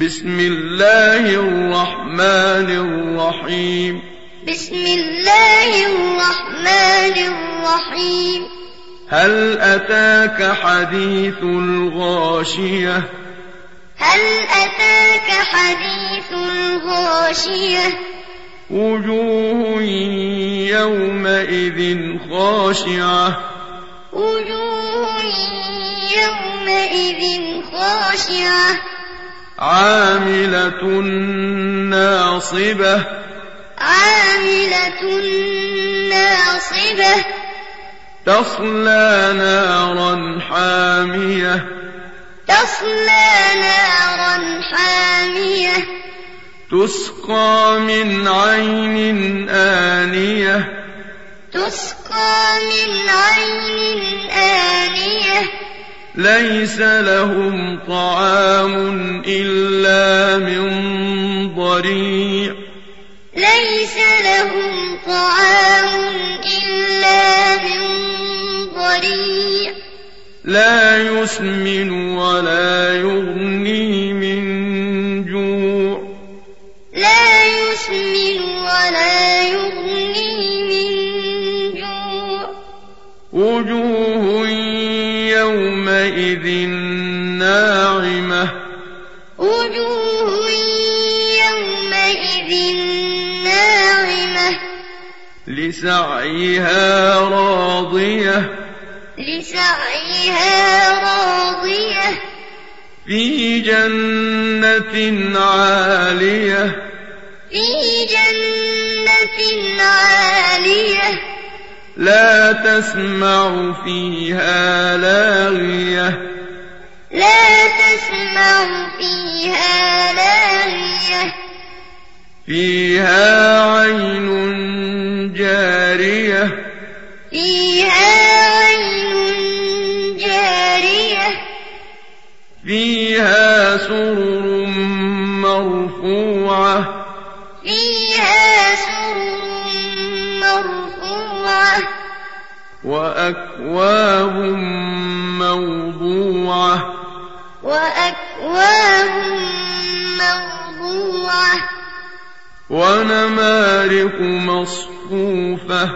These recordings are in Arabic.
بسم الله الرحمن الرحيم. بسم الله الرحمن الرحيم. هل أتاك حديث الغاشية؟ هل أتاك حديث الغاشية؟ وجوه يومئذ خاشعة. وجوه يومئذ خاشعة. عاملة ناصبة. عاملة ناصبة. تصلى نارا حامية. تصلى نارا حامية. تسقى من عين آنية. تسقى من عين آنية. ليس لهم طعام إلا من ضريع. ليس لهم طعام إلا من ضريع. لا يسمن ولا يغني من جوع. لا يسمن ولا يغني من جوع. وجوه يومئذ ناعمة وجوه يومئذ ناعمة لسعيها راضية لسعيها راضية في جنة عالية في جنة عالية لا تسمع فيها لاغية. لا تسمع فيها لاغية. فيها عين جارية. فيها عين جارية. فيها سرر مرفوعة. فيها سرر مرفوعة. وأكواب موضوعة. وأكواب موضوعة. ونمارق مصفوفة.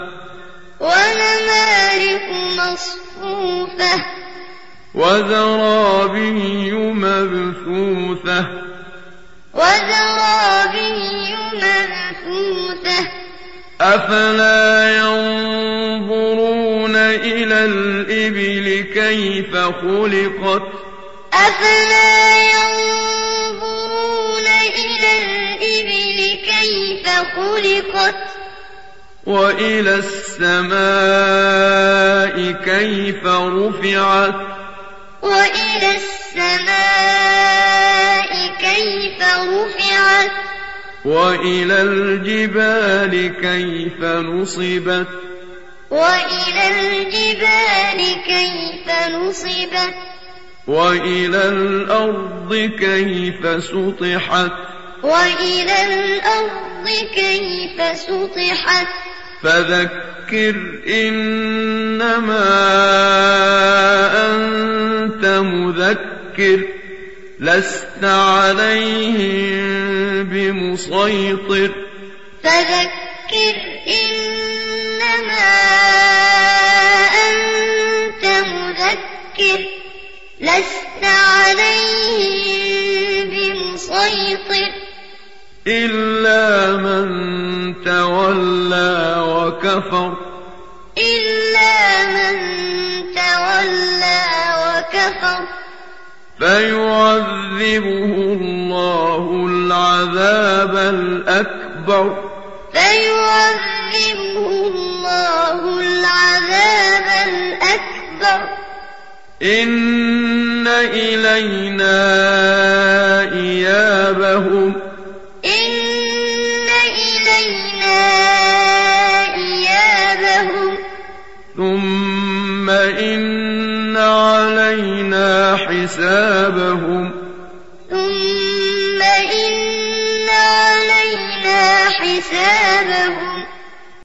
ونمارق مصفوفة. وزرابي مبثوثة. وزرابي مبثوثة. أفلا ينظرون إلى الإبل كيف خلقت أفلا ينظرون إلى الإبل كيف خلقت وإلى السماء كيف رفعت وإلى السماء كيف رفعت وإلى الجبال كيف نصبت؟ وإلى الجبال كيف نصبت؟ وإلى الأرض كيف سطحت؟ وإلى الأرض كيف سطحت؟ فذكر إنما أنت مذكر لست عليهم بمسيطر فذكر إنما أنت مذكر لست عليهم بمسيطر. إلا من تولى وكفر. إلا من تولى وكفر. فيعذبه الله العذاب الأكبر. فيعذبه الله العذاب الأكبر. إن إلينا إيابهم. إن إلينا إيابهم. ثم إن علينا حسابهم.